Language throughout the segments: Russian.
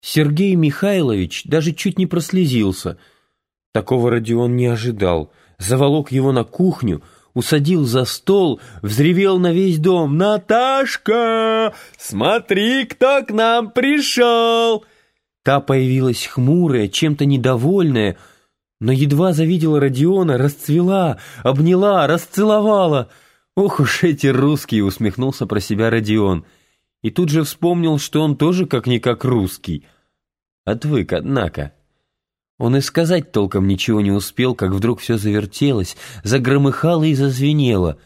Сергей Михайлович даже чуть не прослезился. Такого Родион не ожидал. Заволок его на кухню, усадил за стол, взревел на весь дом. «Наташка, смотри, кто к нам пришел!» Та появилась хмурая, чем-то недовольная, но едва завидела Родиона, расцвела, обняла, расцеловала. «Ох уж эти русские!» — усмехнулся про себя Родион. И тут же вспомнил, что он тоже как-никак русский. Отвык, однако. Он и сказать толком ничего не успел, как вдруг все завертелось, загромыхало и зазвенело.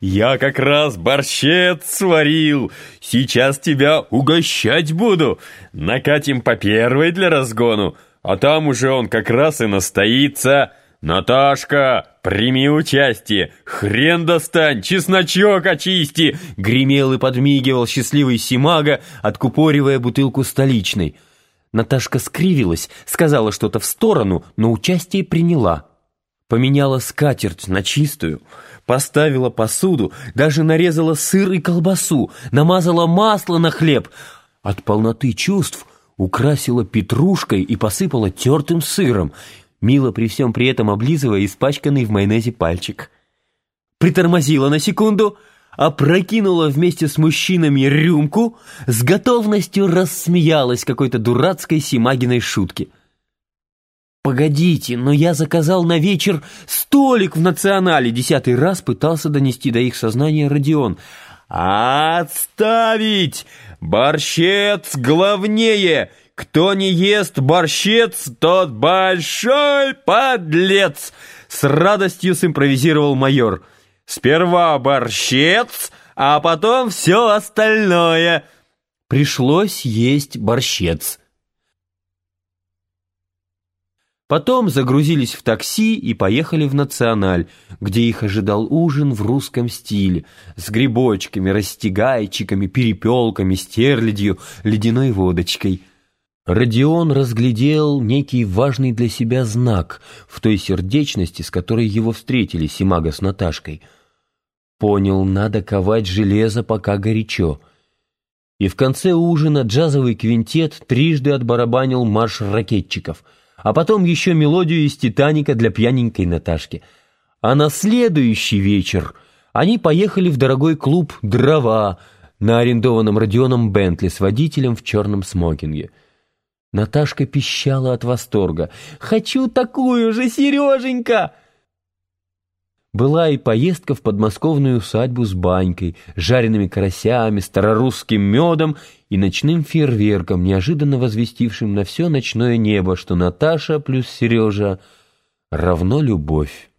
«Я как раз борщец сварил, сейчас тебя угощать буду. Накатим по первой для разгону, а там уже он как раз и настоится. Наташка, прими участие, хрен достань, чесночок очисти!» Гремел и подмигивал счастливый Симага, откупоривая бутылку столичной. Наташка скривилась, сказала что-то в сторону, но участие приняла. Поменяла скатерть на чистую, поставила посуду, даже нарезала сыр и колбасу, намазала масло на хлеб. От полноты чувств украсила петрушкой и посыпала тертым сыром, мило при всем при этом облизывая испачканный в майонезе пальчик. Притормозила на секунду — опрокинула вместе с мужчинами рюмку, с готовностью рассмеялась какой-то дурацкой Симагиной шутке. «Погодите, но я заказал на вечер столик в национале!» Десятый раз пытался донести до их сознания Родион. «Отставить! Борщец главнее! Кто не ест борщец, тот большой подлец!» С радостью симпровизировал майор – Сперва борщец, а потом все остальное. Пришлось есть борщец. Потом загрузились в такси и поехали в «Националь», где их ожидал ужин в русском стиле, с грибочками, растягайчиками, перепелками, стерлядью, ледяной водочкой. Родион разглядел некий важный для себя знак в той сердечности, с которой его встретили Симага с Наташкой — Понял, надо ковать железо, пока горячо. И в конце ужина джазовый квинтет трижды отбарабанил марш ракетчиков, а потом еще мелодию из «Титаника» для пьяненькой Наташки. А на следующий вечер они поехали в дорогой клуб «Дрова» на арендованном Родионом Бентли с водителем в черном смокинге. Наташка пищала от восторга. «Хочу такую же, Сереженька!» Была и поездка в подмосковную усадьбу с банькой, жареными карасями, старорусским медом и ночным фейерверком, неожиданно возвестившим на все ночное небо, что Наташа плюс Сережа равно любовь.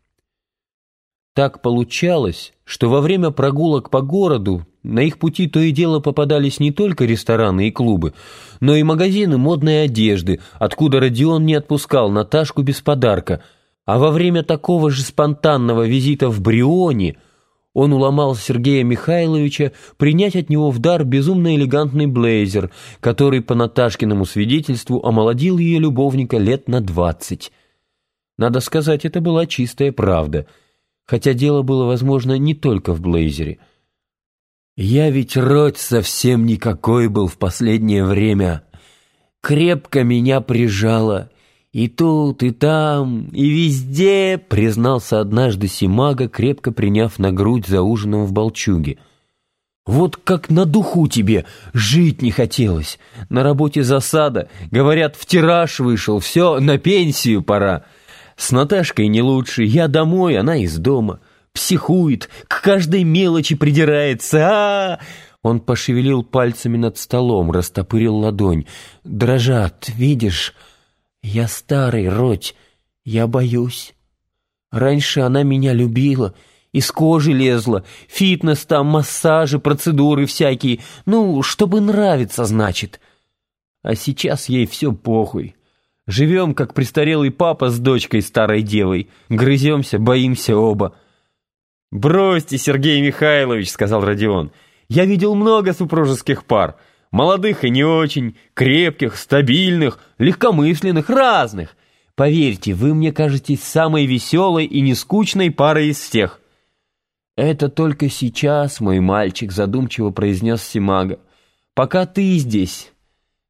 Так получалось, что во время прогулок по городу на их пути то и дело попадались не только рестораны и клубы, но и магазины модной одежды, откуда Родион не отпускал Наташку без подарка – а во время такого же спонтанного визита в Брионе он уломал Сергея Михайловича принять от него в дар безумно элегантный блейзер, который, по Наташкиному свидетельству, омолодил ее любовника лет на двадцать. Надо сказать, это была чистая правда, хотя дело было, возможно, не только в блейзере. «Я ведь род совсем никакой был в последнее время. Крепко меня прижало» И тут, и там, и везде, признался однажды Симага, крепко приняв на грудь за ужином в Болчуге. Вот как на духу тебе, жить не хотелось. На работе засада, говорят, в тираж вышел, все, на пенсию пора. С Наташкой не лучше, я домой, она из дома. Психует, к каждой мелочи придирается, а, -а, -а Он пошевелил пальцами над столом, растопырил ладонь. Дрожат, видишь... «Я старый, Родь, я боюсь. Раньше она меня любила, из кожи лезла, фитнес там, массажи, процедуры всякие, ну, чтобы нравиться, значит. А сейчас ей все похуй. Живем, как престарелый папа с дочкой старой девой, грыземся, боимся оба». «Бросьте, Сергей Михайлович», — сказал Родион, — «я видел много супружеских пар». Молодых и не очень, крепких, стабильных, легкомысленных, разных. Поверьте, вы мне кажетесь самой веселой и нескучной парой из всех». «Это только сейчас, мой мальчик», — задумчиво произнес Симага. «Пока ты здесь.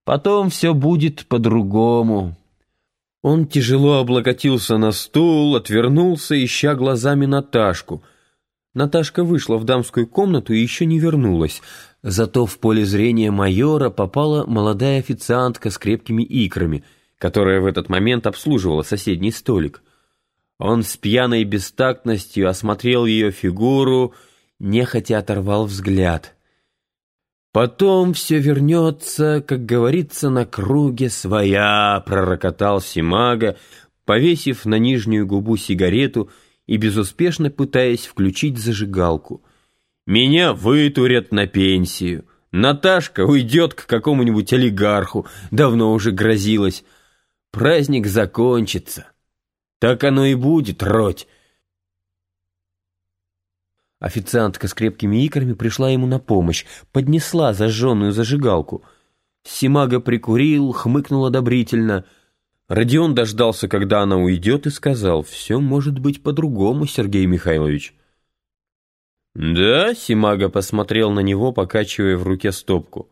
Потом все будет по-другому». Он тяжело облокотился на стул, отвернулся, ища глазами Наташку. Наташка вышла в дамскую комнату и еще не вернулась. Зато в поле зрения майора попала молодая официантка с крепкими икрами, которая в этот момент обслуживала соседний столик. Он с пьяной бестактностью осмотрел ее фигуру, нехотя оторвал взгляд — Потом все вернется, как говорится, на круге своя, пророкотал Симага, повесив на нижнюю губу сигарету и безуспешно пытаясь включить зажигалку. Меня вытурят на пенсию. Наташка уйдет к какому-нибудь олигарху, давно уже грозилась. Праздник закончится. Так оно и будет, роть. Официантка с крепкими икрами пришла ему на помощь, поднесла зажженную зажигалку. Симага прикурил, хмыкнул одобрительно. Родион дождался, когда она уйдет, и сказал, «Все может быть по-другому, Сергей Михайлович». «Да?» — Симага посмотрел на него, покачивая в руке стопку.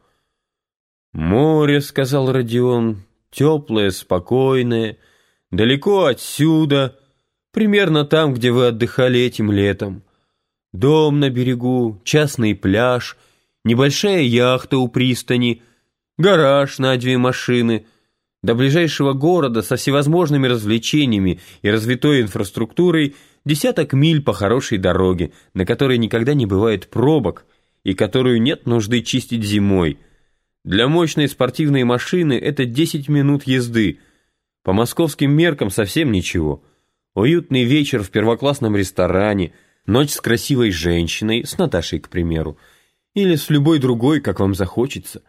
«Море», — сказал Родион, — «теплое, спокойное, далеко отсюда, примерно там, где вы отдыхали этим летом». Дом на берегу, частный пляж, небольшая яхта у пристани, гараж на две машины. До ближайшего города со всевозможными развлечениями и развитой инфраструктурой десяток миль по хорошей дороге, на которой никогда не бывает пробок и которую нет нужды чистить зимой. Для мощной спортивной машины это 10 минут езды. По московским меркам совсем ничего. Уютный вечер в первоклассном ресторане – Ночь с красивой женщиной, с Наташей, к примеру, или с любой другой, как вам захочется.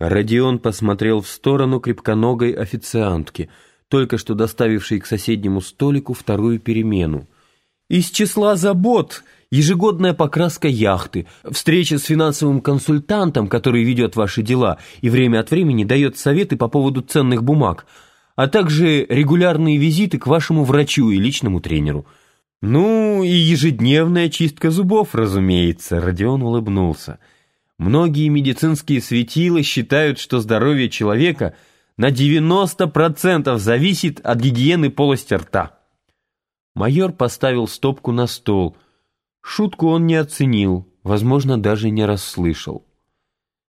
Родион посмотрел в сторону крепконогой официантки, только что доставившей к соседнему столику вторую перемену. Из числа забот ежегодная покраска яхты, встреча с финансовым консультантом, который ведет ваши дела и время от времени дает советы по поводу ценных бумаг, а также регулярные визиты к вашему врачу и личному тренеру – «Ну, и ежедневная чистка зубов, разумеется», — Родион улыбнулся. «Многие медицинские светила считают, что здоровье человека на 90% зависит от гигиены полости рта». Майор поставил стопку на стол. Шутку он не оценил, возможно, даже не расслышал.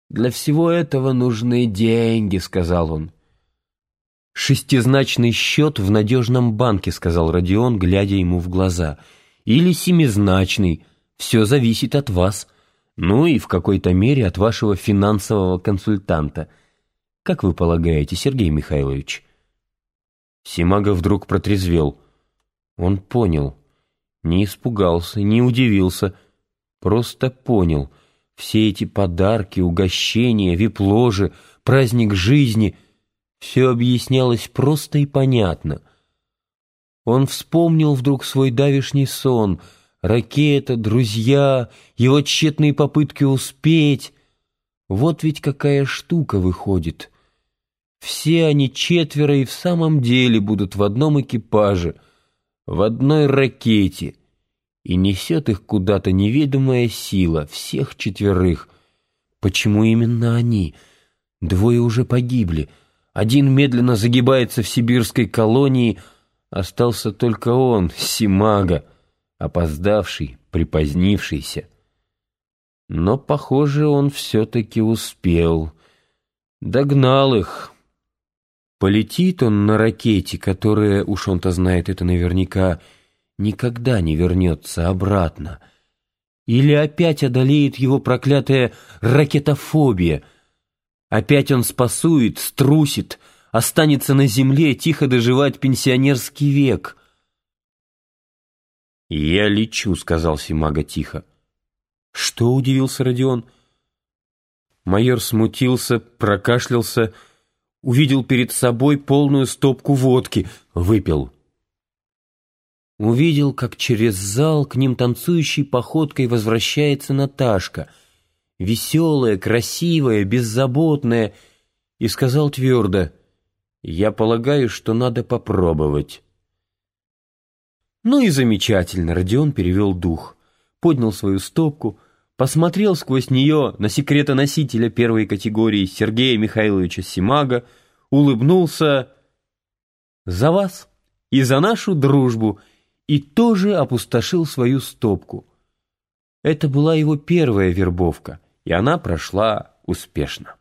«Для всего этого нужны деньги», — сказал он. «Шестизначный счет в надежном банке», — сказал Родион, глядя ему в глаза. «Или семизначный. Все зависит от вас. Ну и в какой-то мере от вашего финансового консультанта. Как вы полагаете, Сергей Михайлович?» Симага вдруг протрезвел. Он понял. Не испугался, не удивился. Просто понял. Все эти подарки, угощения, вип-ложи, праздник жизни — все объяснялось просто и понятно. Он вспомнил вдруг свой давишний сон, ракета, друзья, его тщетные попытки успеть. Вот ведь какая штука выходит. Все они четверо и в самом деле будут в одном экипаже, в одной ракете, и несет их куда-то неведомая сила, всех четверых. Почему именно они? Двое уже погибли — один медленно загибается в сибирской колонии, остался только он, Симага, опоздавший, припозднившийся. Но, похоже, он все-таки успел. Догнал их. Полетит он на ракете, которая, уж он-то знает это наверняка, никогда не вернется обратно. Или опять одолеет его проклятая ракетофобия — Опять он спасует, струсит, останется на земле тихо доживать пенсионерский век. «Я лечу», — сказал Симага тихо. «Что?» — удивился Родион. Майор смутился, прокашлялся, увидел перед собой полную стопку водки, выпил. Увидел, как через зал к ним танцующей походкой возвращается Наташка — веселая, красивая, беззаботная, и сказал твердо, «Я полагаю, что надо попробовать». Ну и замечательно, Родион перевел дух, поднял свою стопку, посмотрел сквозь нее на секретоносителя первой категории Сергея Михайловича Симага, улыбнулся «За вас и за нашу дружбу» и тоже опустошил свою стопку. Это была его первая вербовка, и она прошла успешно.